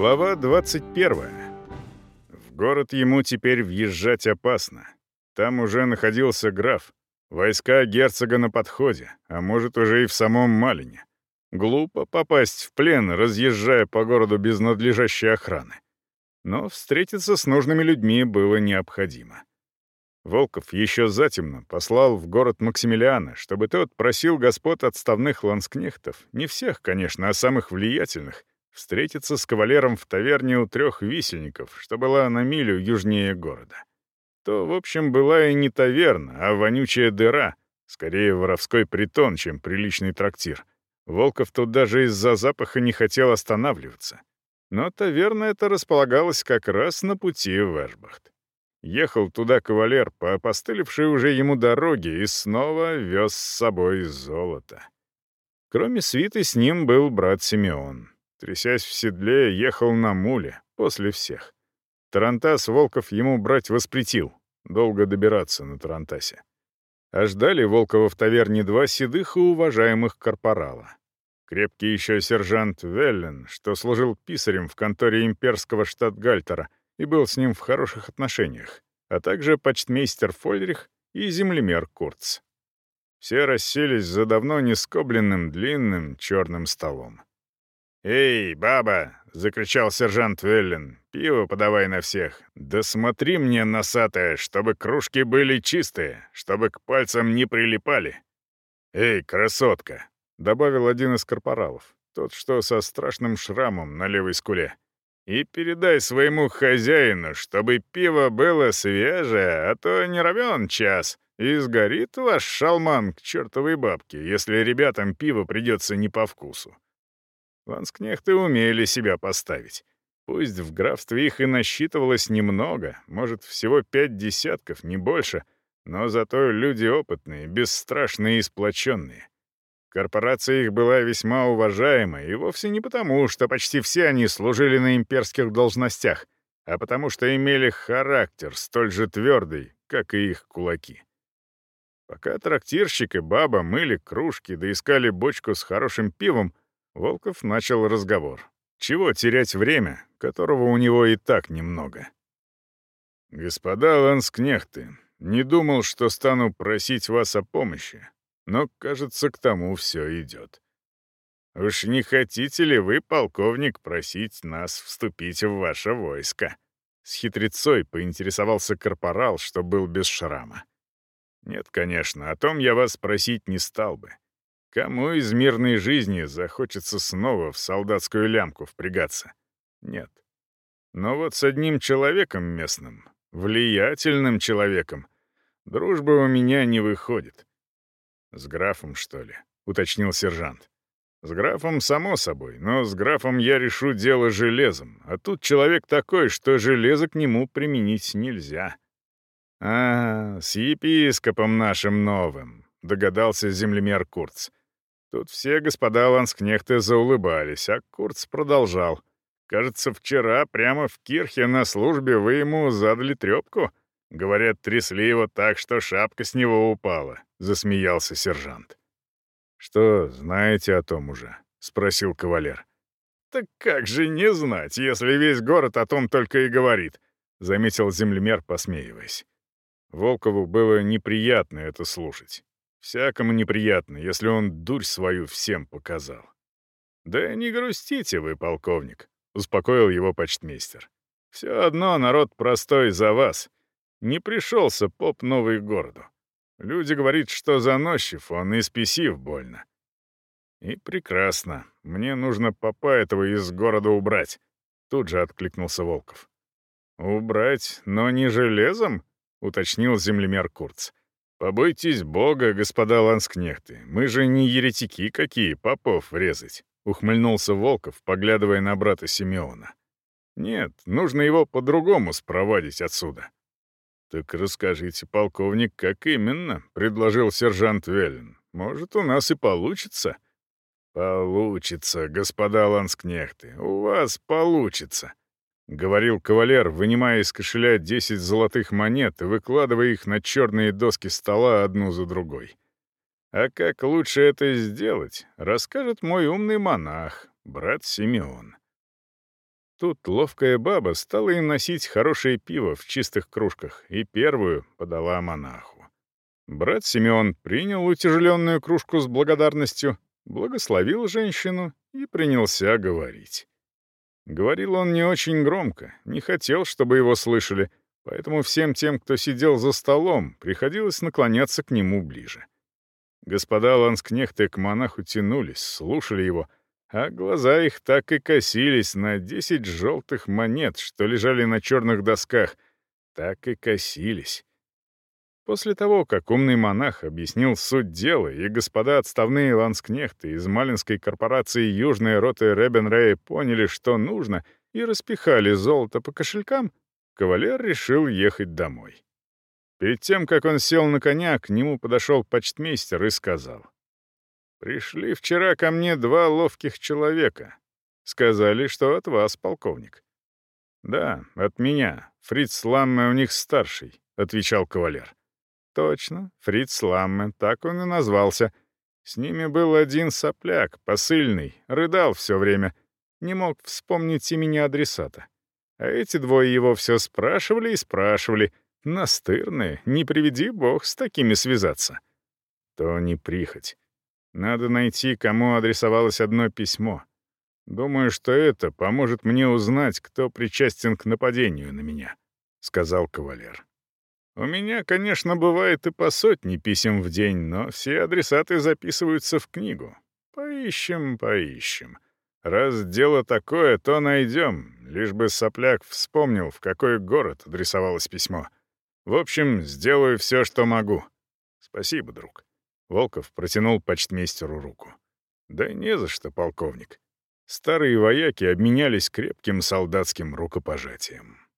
Глава 21. В город ему теперь въезжать опасно. Там уже находился граф. Войска герцога на подходе, а может, уже и в самом Малине. Глупо попасть в плен, разъезжая по городу без надлежащей охраны. Но встретиться с нужными людьми было необходимо. Волков еще затемно послал в город Максимилиана, чтобы тот просил господ отставных ланскнехтов, не всех, конечно, а самых влиятельных, встретиться с кавалером в таверне у трех висельников, что была на милю южнее города. То, в общем, была и не таверна, а вонючая дыра, скорее воровской притон, чем приличный трактир. Волков тут даже из-за запаха не хотел останавливаться. Но таверна эта располагалась как раз на пути в Эшбахт. Ехал туда кавалер по опостылевшей уже ему дороге и снова вез с собой золото. Кроме свиты с ним был брат Симеон. Трясясь в седле, ехал на муле, после всех. Тарантас Волков ему брать воспретил. Долго добираться на Тарантасе. А ждали Волкова в таверне два седых и уважаемых корпорала. Крепкий еще сержант Веллен, что служил писарем в конторе имперского штатгальтера — и был с ним в хороших отношениях, а также почтмейстер Фольрих и землемер Курц. Все расселись за давно не скобленным длинным черным столом. «Эй, баба!» — закричал сержант Веллен. «Пиво подавай на всех. Да смотри мне, носатая, чтобы кружки были чистые, чтобы к пальцам не прилипали». «Эй, красотка!» — добавил один из корпоралов, тот, что со страшным шрамом на левой скуле. И передай своему хозяину, чтобы пиво было свежее, а то не равен час, и сгорит ваш шалман к чертовой бабке, если ребятам пиво придется не по вкусу. Ланскнехты умели себя поставить. Пусть в графстве их и насчитывалось немного, может, всего пять десятков, не больше, но зато люди опытные, бесстрашные и сплоченные. Корпорация их была весьма уважаема, и вовсе не потому, что почти все они служили на имперских должностях, а потому что имели характер столь же твердый, как и их кулаки. Пока трактирщик и баба мыли кружки да искали бочку с хорошим пивом, Волков начал разговор. Чего терять время, которого у него и так немного? «Господа ланскнехты, не думал, что стану просить вас о помощи, но, кажется, к тому все идет. Уж не хотите ли вы, полковник, просить нас вступить в ваше войско?» С хитрецой поинтересовался корпорал, что был без шрама. «Нет, конечно, о том я вас просить не стал бы. Кому из мирной жизни захочется снова в солдатскую лямку впрягаться? Нет. Но вот с одним человеком местным, влиятельным человеком, дружба у меня не выходит. «С графом, что ли?» — уточнил сержант. «С графом, само собой, но с графом я решу дело железом, а тут человек такой, что железо к нему применить нельзя». «А, с епископом нашим новым», — догадался землемер Курц. Тут все господа ланскнехты заулыбались, а Курц продолжал. «Кажется, вчера прямо в кирхе на службе вы ему задали трепку. Говорят, трясли его так, что шапка с него упала», — засмеялся сержант. «Что, знаете о том уже?» — спросил кавалер. «Так как же не знать, если весь город о том только и говорит», — заметил землемер, посмеиваясь. Волкову было неприятно это слушать. Всякому неприятно, если он дурь свою всем показал. «Да не грустите вы, полковник», — успокоил его почтмейстер. «Все одно народ простой за вас. Не пришелся поп новый городу. Люди говорят, что заносчив он и спесив больно. И прекрасно. Мне нужно попа этого из города убрать. Тут же откликнулся Волков. «Убрать, но не железом?» — уточнил землемер Курц. «Побойтесь Бога, господа ланскнехты. Мы же не еретики какие, попов резать», — ухмыльнулся Волков, поглядывая на брата Симеона. «Нет, нужно его по-другому спровадить отсюда. «Так расскажите, полковник, как именно?» — предложил сержант Веллен. «Может, у нас и получится?» «Получится, господа ланскнехты, у вас получится», — говорил кавалер, вынимая из кошеля десять золотых монет и выкладывая их на черные доски стола одну за другой. «А как лучше это сделать, расскажет мой умный монах, брат Симеон». Тут ловкая баба стала им носить хорошее пиво в чистых кружках и первую подала монаху. Брат Симеон принял утяжеленную кружку с благодарностью, благословил женщину и принялся говорить. Говорил он не очень громко, не хотел, чтобы его слышали, поэтому всем тем, кто сидел за столом, приходилось наклоняться к нему ближе. Господа ланскнехты к монаху тянулись, слушали его, а глаза их так и косились на десять желтых монет, что лежали на черных досках, так и косились. После того, как умный монах объяснил суть дела, и господа отставные ланскнехты из малинской корпорации Южной роты Ребенрея поняли, что нужно, и распихали золото по кошелькам, кавалер решил ехать домой. Перед тем, как он сел на коня, к нему подошел почтмейстер и сказал. «Пришли вчера ко мне два ловких человека. Сказали, что от вас, полковник». «Да, от меня. Фриц Ламме у них старший», — отвечал кавалер. Точно, Фриц Ламме, так он и назвался. С ними был один сопляк, посыльный, рыдал все время, не мог вспомнить имени адресата. А эти двое его все спрашивали и спрашивали. Настырные, не приведи бог с такими связаться. То не прихоть. Надо найти, кому адресовалось одно письмо. Думаю, что это поможет мне узнать, кто причастен к нападению на меня», — сказал кавалер. У меня, конечно, бывает и по сотне писем в день, но все адресаты записываются в книгу. Поищем, поищем. Раз дело такое, то найдем, лишь бы сопляк вспомнил, в какой город адресовалось письмо. В общем, сделаю все, что могу. Спасибо, друг. Волков протянул почтмейстеру руку. Да не за что, полковник. Старые вояки обменялись крепким солдатским рукопожатием.